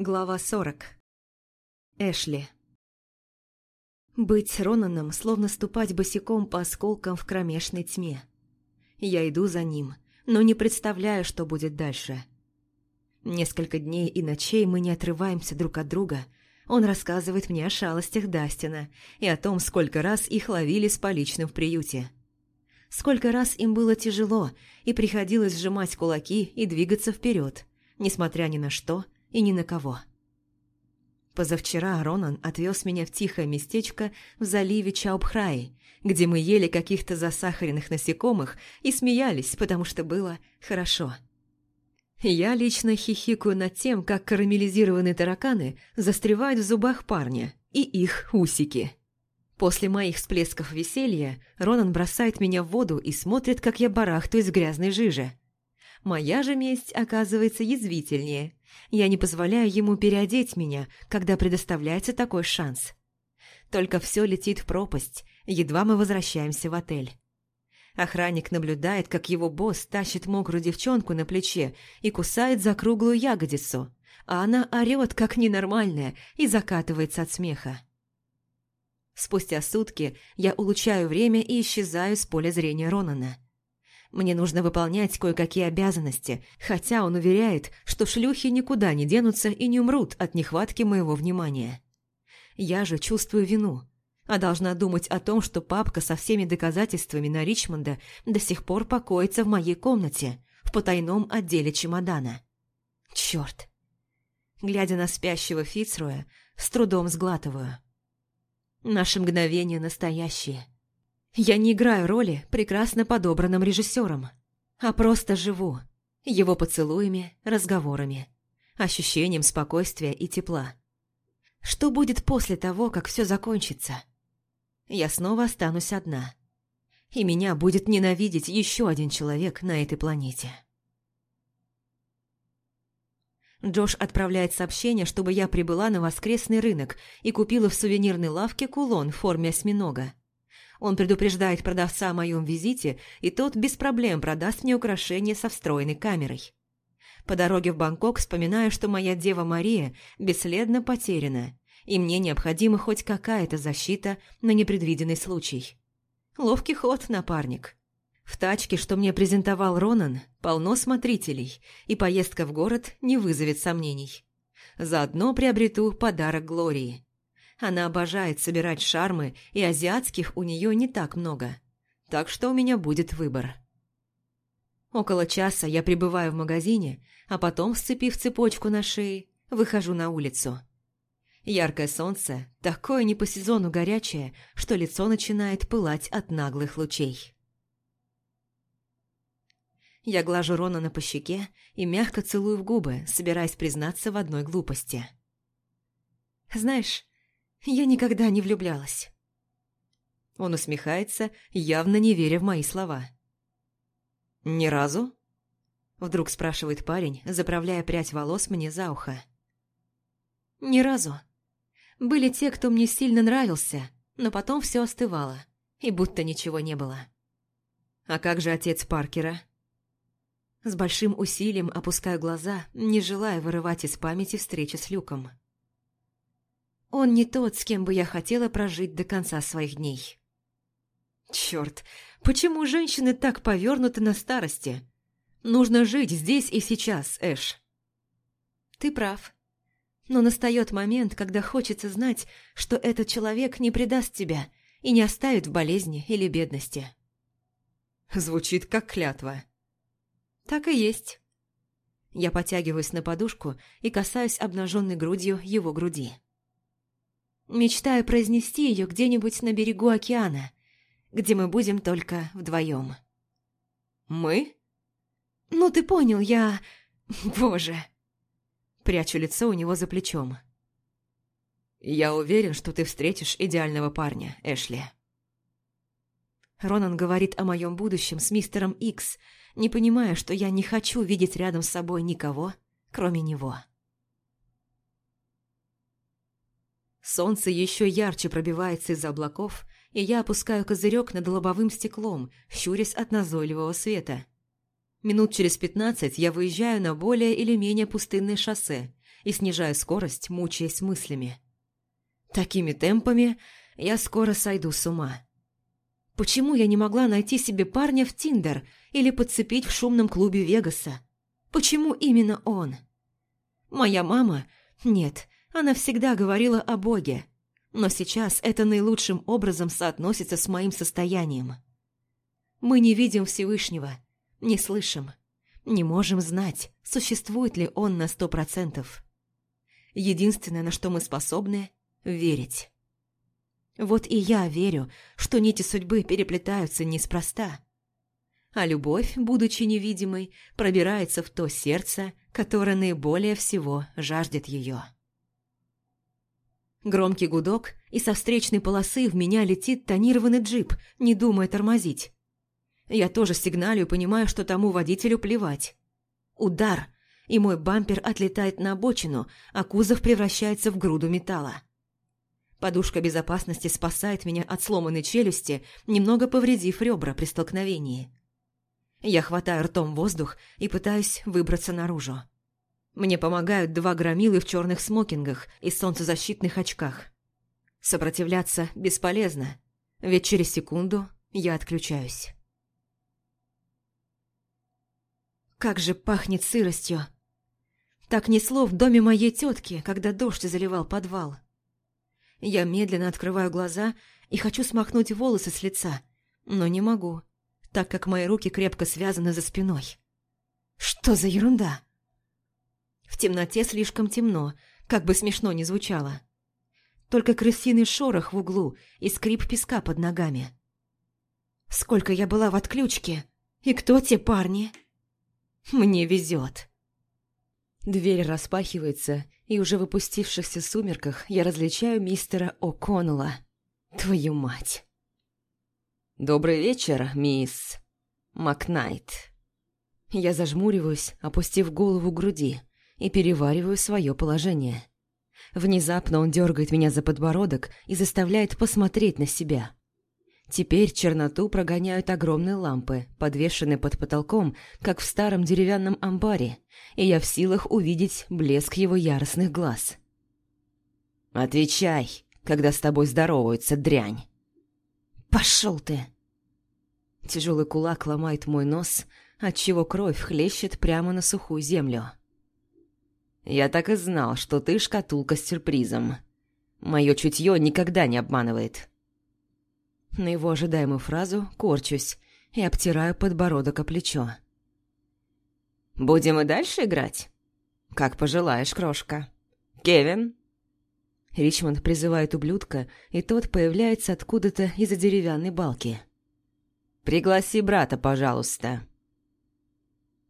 Глава 40 Эшли Быть Ронаном, словно ступать босиком по осколкам в кромешной тьме. Я иду за ним, но не представляю, что будет дальше. Несколько дней и ночей мы не отрываемся друг от друга. Он рассказывает мне о шалостях Дастина и о том, сколько раз их ловили с поличным в приюте. Сколько раз им было тяжело, и приходилось сжимать кулаки и двигаться вперед, несмотря ни на что – и ни на кого. Позавчера Ронан отвез меня в тихое местечко в заливе Чаубхраи, где мы ели каких-то засахаренных насекомых и смеялись, потому что было хорошо. Я лично хихикаю над тем, как карамелизированные тараканы застревают в зубах парня и их усики. После моих всплесков веселья Ронан бросает меня в воду и смотрит, как я барахтаюсь в грязной жиже. Моя же месть оказывается язвительнее. Я не позволяю ему переодеть меня, когда предоставляется такой шанс. Только все летит в пропасть, едва мы возвращаемся в отель. Охранник наблюдает, как его босс тащит мокрую девчонку на плече и кусает за круглую ягодицу, а она орёт, как ненормальная, и закатывается от смеха. Спустя сутки я улучшаю время и исчезаю с поля зрения Ронана. Мне нужно выполнять кое-какие обязанности, хотя он уверяет, что шлюхи никуда не денутся и не умрут от нехватки моего внимания. Я же чувствую вину, а должна думать о том, что папка со всеми доказательствами на Ричмонда до сих пор покоится в моей комнате, в потайном отделе чемодана. Черт! Глядя на спящего Фицруя, с трудом сглатываю. Наши мгновения настоящие – я не играю роли прекрасно подобранным режиссером, а просто живу его поцелуями, разговорами, ощущением спокойствия и тепла. Что будет после того, как все закончится? Я снова останусь одна. И меня будет ненавидеть еще один человек на этой планете. Джош отправляет сообщение, чтобы я прибыла на воскресный рынок и купила в сувенирной лавке кулон в форме осьминога. Он предупреждает продавца о моем визите, и тот без проблем продаст мне украшение со встроенной камерой. По дороге в Бангкок вспоминаю, что моя Дева Мария бесследно потеряна, и мне необходима хоть какая-то защита на непредвиденный случай. Ловкий ход, напарник. В тачке, что мне презентовал Ронан, полно смотрителей, и поездка в город не вызовет сомнений. Заодно приобрету подарок Глории. Она обожает собирать шармы, и азиатских у нее не так много. Так что у меня будет выбор. Около часа я пребываю в магазине, а потом, сцепив цепочку на шее, выхожу на улицу. Яркое солнце, такое не по сезону горячее, что лицо начинает пылать от наглых лучей. Я глажу Ронана по щеке и мягко целую в губы, собираясь признаться в одной глупости. «Знаешь, я никогда не влюблялась. Он усмехается, явно не веря в мои слова. «Ни разу?» Вдруг спрашивает парень, заправляя прядь волос мне за ухо. «Ни разу. Были те, кто мне сильно нравился, но потом все остывало, и будто ничего не было». «А как же отец Паркера?» С большим усилием опускаю глаза, не желая вырывать из памяти встречи с Люком. Он не тот, с кем бы я хотела прожить до конца своих дней. Черт, почему женщины так повернуты на старости? Нужно жить здесь и сейчас, Эш. Ты прав. Но настает момент, когда хочется знать, что этот человек не предаст тебя и не оставит в болезни или бедности. Звучит как клятва. Так и есть. Я потягиваюсь на подушку и касаюсь обнаженной грудью его груди. Мечтаю произнести ее где-нибудь на берегу океана, где мы будем только вдвоем. «Мы?» «Ну, ты понял, я... Боже!» Прячу лицо у него за плечом. «Я уверен, что ты встретишь идеального парня, Эшли». Ронан говорит о моем будущем с мистером Икс, не понимая, что я не хочу видеть рядом с собой никого, кроме него. Солнце еще ярче пробивается из облаков, и я опускаю козырек над лобовым стеклом, щурясь от назойливого света. Минут через пятнадцать я выезжаю на более или менее пустынное шоссе и снижаю скорость, мучаясь мыслями. Такими темпами я скоро сойду с ума. Почему я не могла найти себе парня в Тиндер или подцепить в шумном клубе Вегаса? Почему именно он? Моя мама... Нет, она всегда говорила о Боге. Но сейчас это наилучшим образом соотносится с моим состоянием. Мы не видим Всевышнего, не слышим, не можем знать, существует ли Он на сто процентов. Единственное, на что мы способны – верить. Вот и я верю, что нити судьбы переплетаются неспроста. А любовь, будучи невидимой, пробирается в то сердце, которое наиболее всего жаждет ее. Громкий гудок, и со встречной полосы в меня летит тонированный джип, не думая тормозить. Я тоже сигналю и понимаю, что тому водителю плевать. Удар, и мой бампер отлетает на обочину, а кузов превращается в груду металла. Подушка безопасности спасает меня от сломанной челюсти, немного повредив ребра при столкновении. Я хватаю ртом воздух и пытаюсь выбраться наружу. Мне помогают два громилы в черных смокингах и солнцезащитных очках. Сопротивляться бесполезно, ведь через секунду я отключаюсь. Как же пахнет сыростью! Так несло в доме моей тетки, когда дождь заливал подвал. Я медленно открываю глаза и хочу смахнуть волосы с лица, но не могу, так как мои руки крепко связаны за спиной. Что за ерунда? В темноте слишком темно, как бы смешно ни звучало. Только крысиный шорох в углу и скрип песка под ногами. Сколько я была в отключке? И кто те парни? Мне везет. Дверь распахивается, и уже в опустившихся сумерках я различаю мистера О'Коннелла. Твою мать. «Добрый вечер, мисс Макнайт». Я зажмуриваюсь, опустив голову к груди, и перевариваю свое положение. Внезапно он дергает меня за подбородок и заставляет посмотреть на себя. Теперь черноту прогоняют огромные лампы, подвешенные под потолком, как в старом деревянном амбаре, и я в силах увидеть блеск его яростных глаз. «Отвечай, когда с тобой здороваются, дрянь!» «Пошел ты!» Тяжелый кулак ломает мой нос, отчего кровь хлещет прямо на сухую землю. «Я так и знал, что ты шкатулка с сюрпризом. Мое чутье никогда не обманывает». На его ожидаемую фразу корчусь и обтираю подбородок о плечо. «Будем и дальше играть?» «Как пожелаешь, крошка. Кевин?» Ричмонд призывает ублюдка, и тот появляется откуда-то из-за деревянной балки. «Пригласи брата, пожалуйста».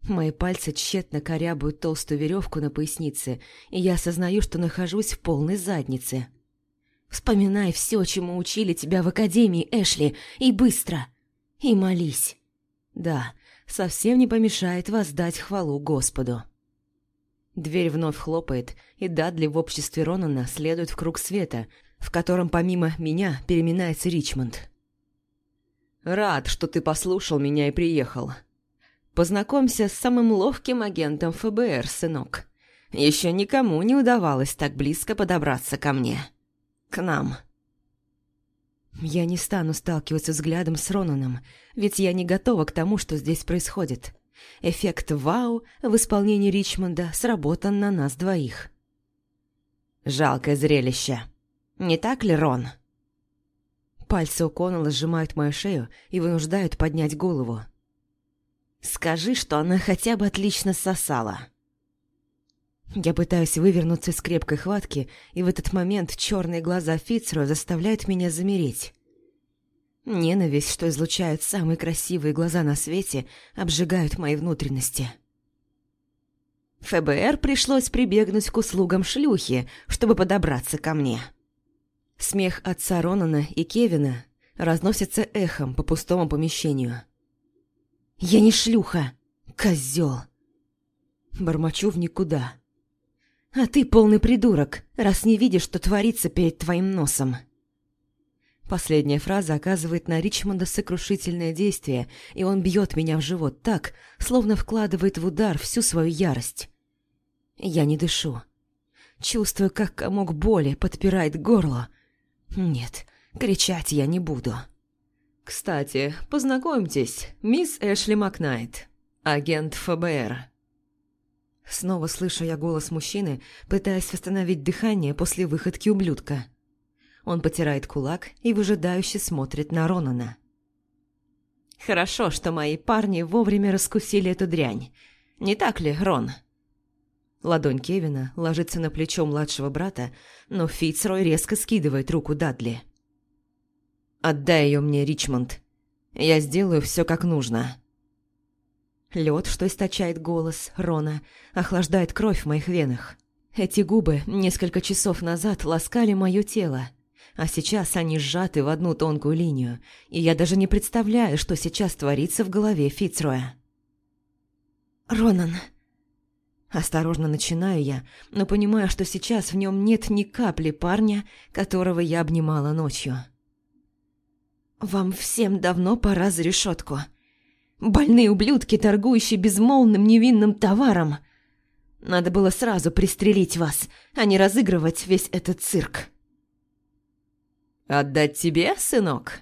Мои пальцы тщетно корябают толстую веревку на пояснице, и я осознаю, что нахожусь в полной заднице. Вспоминай все, чему учили тебя в академии, Эшли, и быстро. И молись. Да, совсем не помешает воздать хвалу Господу. Дверь вновь хлопает, и Дадли в обществе Ронана следует в круг света, в котором помимо меня переминается Ричмонд. «Рад, что ты послушал меня и приехал. Познакомься с самым ловким агентом ФБР, сынок. Еще никому не удавалось так близко подобраться ко мне» к нам. Я не стану сталкиваться взглядом с Ронаном, ведь я не готова к тому, что здесь происходит. Эффект «Вау» в исполнении Ричмонда сработан на нас двоих. Жалкое зрелище. Не так ли, Рон? Пальцы у Коннелла сжимают мою шею и вынуждают поднять голову. «Скажи, что она хотя бы отлично сосала». Я пытаюсь вывернуться из крепкой хватки, и в этот момент черные глаза Фицро заставляют меня замереть. Ненависть, что излучают самые красивые глаза на свете, обжигают мои внутренности. ФБР пришлось прибегнуть к услугам шлюхи, чтобы подобраться ко мне. Смех отца Ронана и Кевина разносится эхом по пустому помещению. «Я не шлюха, козел!» Бормочу в никуда. А ты полный придурок, раз не видишь, что творится перед твоим носом. Последняя фраза оказывает на Ричмонда сокрушительное действие, и он бьет меня в живот так, словно вкладывает в удар всю свою ярость. Я не дышу. чувствую, как комок боли подпирает горло. Нет, кричать я не буду. «Кстати, познакомьтесь, мисс Эшли Макнайт, агент ФБР». Снова слышу я голос мужчины, пытаясь восстановить дыхание после выходки ублюдка. Он потирает кулак и выжидающе смотрит на Ронана. «Хорошо, что мои парни вовремя раскусили эту дрянь. Не так ли, Рон?» Ладонь Кевина ложится на плечо младшего брата, но Фицрой резко скидывает руку Дадли. «Отдай ее мне, Ричмонд. Я сделаю все как нужно». Лед, что источает голос Рона, охлаждает кровь в моих венах. Эти губы несколько часов назад ласкали мое тело, а сейчас они сжаты в одну тонкую линию, и я даже не представляю, что сейчас творится в голове Фицроя. «Ронан...» Осторожно начинаю я, но понимаю, что сейчас в нем нет ни капли парня, которого я обнимала ночью. «Вам всем давно пора за решетку. Больные ублюдки, торгующие безмолвным невинным товаром. Надо было сразу пристрелить вас, а не разыгрывать весь этот цирк». «Отдать тебе, сынок?»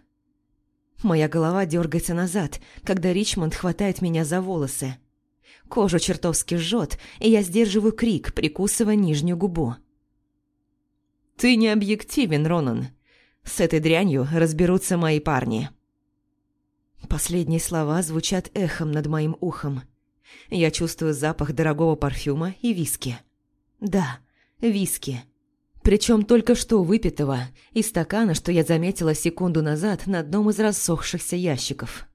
Моя голова дергается назад, когда Ричмонд хватает меня за волосы. Кожу чертовски жжет, и я сдерживаю крик, прикусывая нижнюю губу. «Ты не объективен, Ронан. С этой дрянью разберутся мои парни». Последние слова звучат эхом над моим ухом. Я чувствую запах дорогого парфюма и виски. Да, виски. Причем только что выпитого, из стакана, что я заметила секунду назад на одном из рассохшихся ящиков.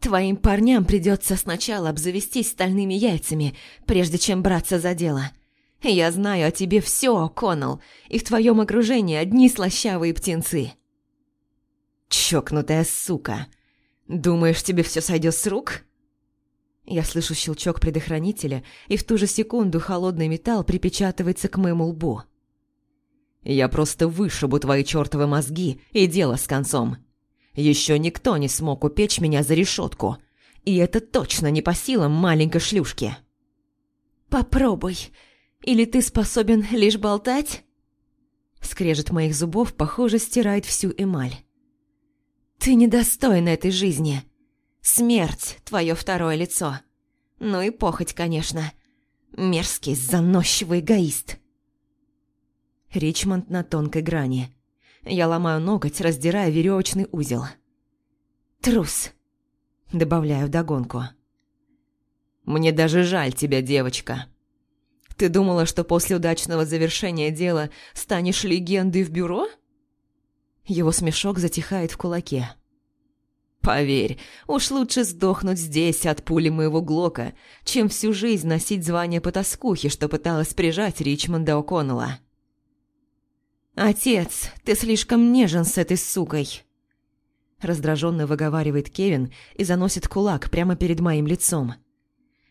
Твоим парням придется сначала обзавестись стальными яйцами, прежде чем браться за дело. Я знаю о тебе все, Коннелл, и в твоем окружении одни слащавые птенцы. Чокнутая сука. Думаешь, тебе все сойдет с рук? Я слышу щелчок предохранителя, и в ту же секунду холодный металл припечатывается к моему лбу. Я просто вышибу твои чертовы мозги, и дело с концом. Еще никто не смог упечь меня за решетку. И это точно не по силам маленькой шлюшки. «Попробуй. Или ты способен лишь болтать?» Скрежет моих зубов, похоже, стирает всю эмаль. «Ты недостойна этой жизни. Смерть — твое второе лицо. Ну и похоть, конечно. Мерзкий, заносчивый эгоист». Ричмонд на тонкой грани. Я ломаю ноготь, раздирая веревочный узел. «Трус!» – добавляю вдогонку. «Мне даже жаль тебя, девочка. Ты думала, что после удачного завершения дела станешь легендой в бюро?» Его смешок затихает в кулаке. «Поверь, уж лучше сдохнуть здесь от пули моего Глока, чем всю жизнь носить звание потаскухи, что пыталась прижать Ричмонда О'Коннелла». «Отец, ты слишком нежен с этой сукой!» Раздраженно выговаривает Кевин и заносит кулак прямо перед моим лицом.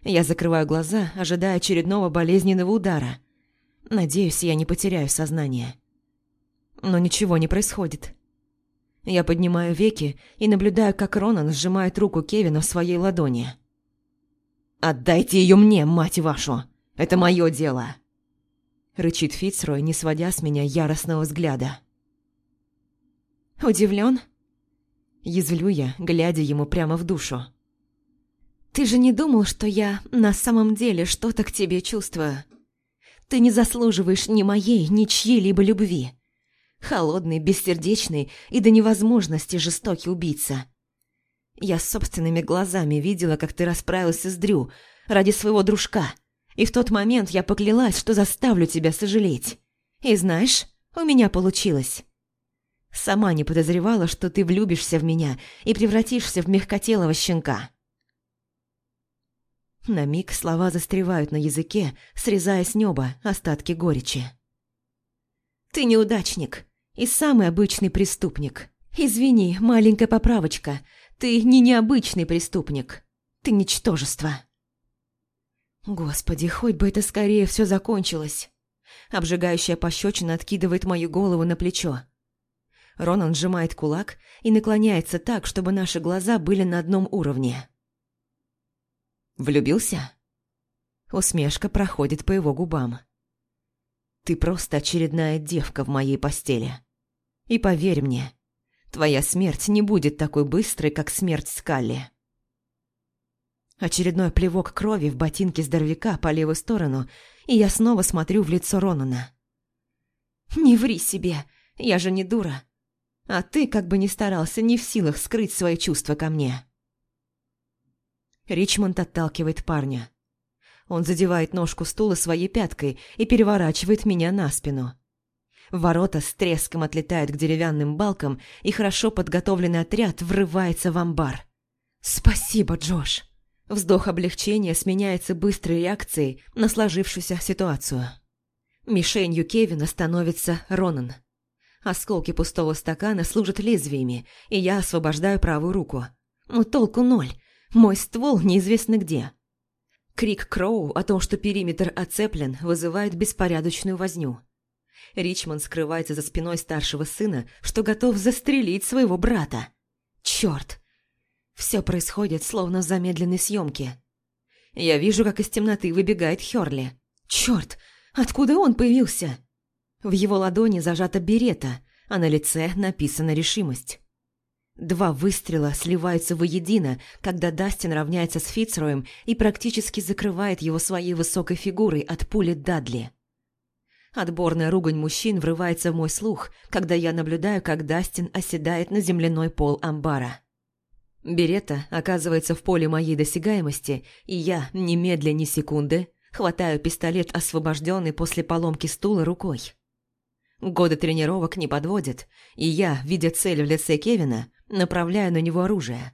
Я закрываю глаза, ожидая очередного болезненного удара. Надеюсь, я не потеряю сознание. Но ничего не происходит. Я поднимаю веки и наблюдаю, как Ронан сжимает руку Кевина в своей ладони. «Отдайте ее мне, мать вашу! Это мое дело!» Рычит Фицрой, не сводя с меня яростного взгляда. Удивлен? Язвлю я, глядя ему прямо в душу. «Ты же не думал, что я на самом деле что-то к тебе чувствую? Ты не заслуживаешь ни моей, ни чьей-либо любви. Холодный, бессердечный и до невозможности жестокий убийца. Я собственными глазами видела, как ты расправился с Дрю ради своего дружка» И в тот момент я поклялась, что заставлю тебя сожалеть. И знаешь, у меня получилось. Сама не подозревала, что ты влюбишься в меня и превратишься в мягкотелого щенка. На миг слова застревают на языке, срезая с неба остатки горечи. Ты неудачник и самый обычный преступник. Извини, маленькая поправочка, ты не необычный преступник. Ты ничтожество. Господи, хоть бы это скорее все закончилось. Обжигающая пощечина откидывает мою голову на плечо. Ронан сжимает кулак и наклоняется так, чтобы наши глаза были на одном уровне. «Влюбился?» Усмешка проходит по его губам. Ты просто очередная девка в моей постели. И поверь мне, твоя смерть не будет такой быстрой, как смерть Скалли. Очередной плевок крови в ботинке здоровяка по левую сторону, и я снова смотрю в лицо Ронана. «Не ври себе, я же не дура. А ты, как бы ни старался, не в силах скрыть свои чувства ко мне». Ричмонд отталкивает парня. Он задевает ножку стула своей пяткой и переворачивает меня на спину. Ворота с треском отлетают к деревянным балкам, и хорошо подготовленный отряд врывается в амбар. «Спасибо, Джош!» Вздох облегчения сменяется быстрой реакцией на сложившуюся ситуацию. Мишенью Кевина становится Ронан. Осколки пустого стакана служат лезвиями, и я освобождаю правую руку. Но толку ноль. Мой ствол неизвестно где. Крик Кроу о том, что периметр оцеплен, вызывает беспорядочную возню. Ричмонд скрывается за спиной старшего сына, что готов застрелить своего брата. Черт! Все происходит словно в замедленной съемке. Я вижу, как из темноты выбегает Хёрли. Черт! Откуда он появился? В его ладони зажата берета, а на лице написана решимость. Два выстрела сливаются воедино, когда Дастин равняется с Фицроем и практически закрывает его своей высокой фигурой от пули Дадли. Отборная ругань мужчин врывается в мой слух, когда я наблюдаю, как Дастин оседает на земляной пол амбара. Берета оказывается в поле моей досягаемости, и я, немедля ни секунды, хватаю пистолет, освобожденный после поломки стула рукой. Годы тренировок не подводят, и я, видя цель в лице Кевина, направляю на него оружие.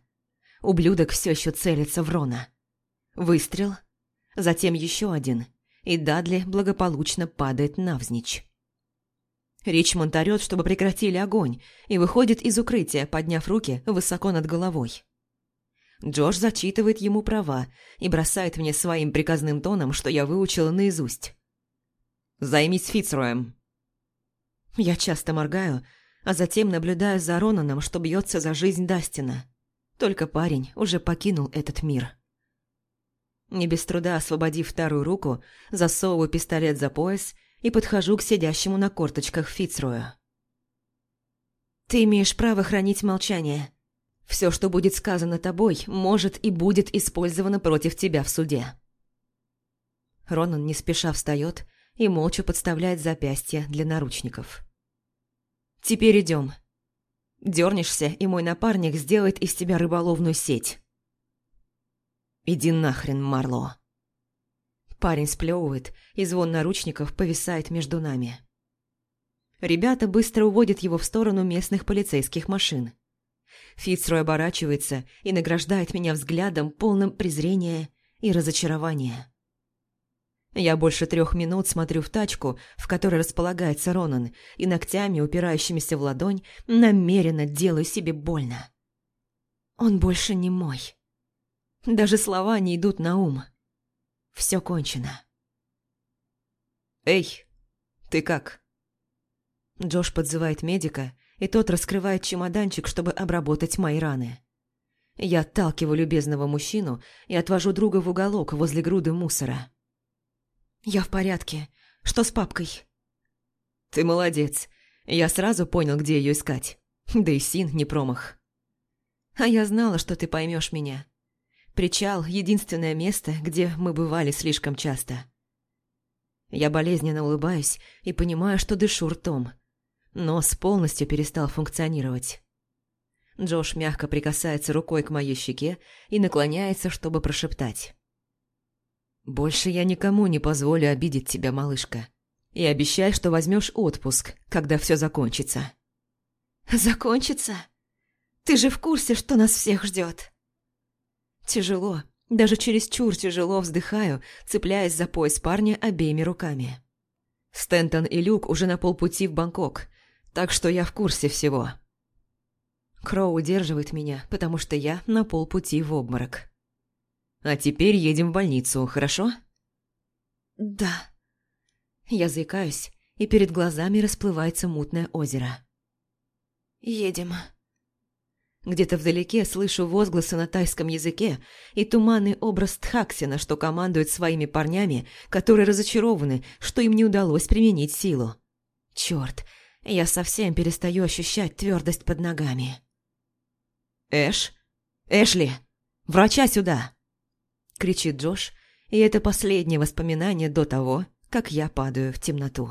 Ублюдок все еще целится в Рона. Выстрел, затем еще один, и Дадли благополучно падает навзничь. Ричмонд орёт, чтобы прекратили огонь, и выходит из укрытия, подняв руки высоко над головой. Джош зачитывает ему права и бросает мне своим приказным тоном, что я выучила наизусть. «Займись Фицроем». Я часто моргаю, а затем наблюдаю за Ронаном, что бьется за жизнь Дастина. Только парень уже покинул этот мир. Не без труда освободив вторую руку, засовываю пистолет за пояс и подхожу к сидящему на корточках Фицрою. «Ты имеешь право хранить молчание. Все, что будет сказано тобой, может и будет использовано против тебя в суде». Ронан не спеша встает и молча подставляет запястье для наручников. «Теперь идем. Дернешься, и мой напарник сделает из тебя рыболовную сеть». «Иди нахрен, Марло!» Парень сплевывает, и звон наручников повисает между нами. Ребята быстро уводят его в сторону местных полицейских машин. Фицрой оборачивается и награждает меня взглядом, полным презрения и разочарования. Я больше трех минут смотрю в тачку, в которой располагается Ронан, и ногтями, упирающимися в ладонь, намеренно делаю себе больно. Он больше не мой. Даже слова не идут на ум. Все кончено. «Эй, ты как?» Джош подзывает медика, и тот раскрывает чемоданчик, чтобы обработать мои раны. Я отталкиваю любезного мужчину и отвожу друга в уголок возле груды мусора. «Я в порядке. Что с папкой?» «Ты молодец. Я сразу понял, где ее искать. Да и Син не промах». «А я знала, что ты поймешь меня. Причал – единственное место, где мы бывали слишком часто. Я болезненно улыбаюсь и понимаю, что дышу ртом. Нос полностью перестал функционировать. Джош мягко прикасается рукой к моей щеке и наклоняется, чтобы прошептать. «Больше я никому не позволю обидеть тебя, малышка. И обещай, что возьмешь отпуск, когда все закончится». «Закончится? Ты же в курсе, что нас всех ждет?» Тяжело, даже чересчур тяжело вздыхаю, цепляясь за пояс парня обеими руками. Стентон и Люк уже на полпути в Бангкок, так что я в курсе всего. Кроу удерживает меня, потому что я на полпути в обморок. А теперь едем в больницу, хорошо? Да. Я заикаюсь, и перед глазами расплывается мутное озеро. Едем. Где-то вдалеке слышу возгласы на тайском языке и туманный образ Тхаксина, что командует своими парнями, которые разочарованы, что им не удалось применить силу. Черт, я совсем перестаю ощущать твердость под ногами. «Эш? Эшли! Врача сюда!» Кричит Джош, и это последнее воспоминание до того, как я падаю в темноту.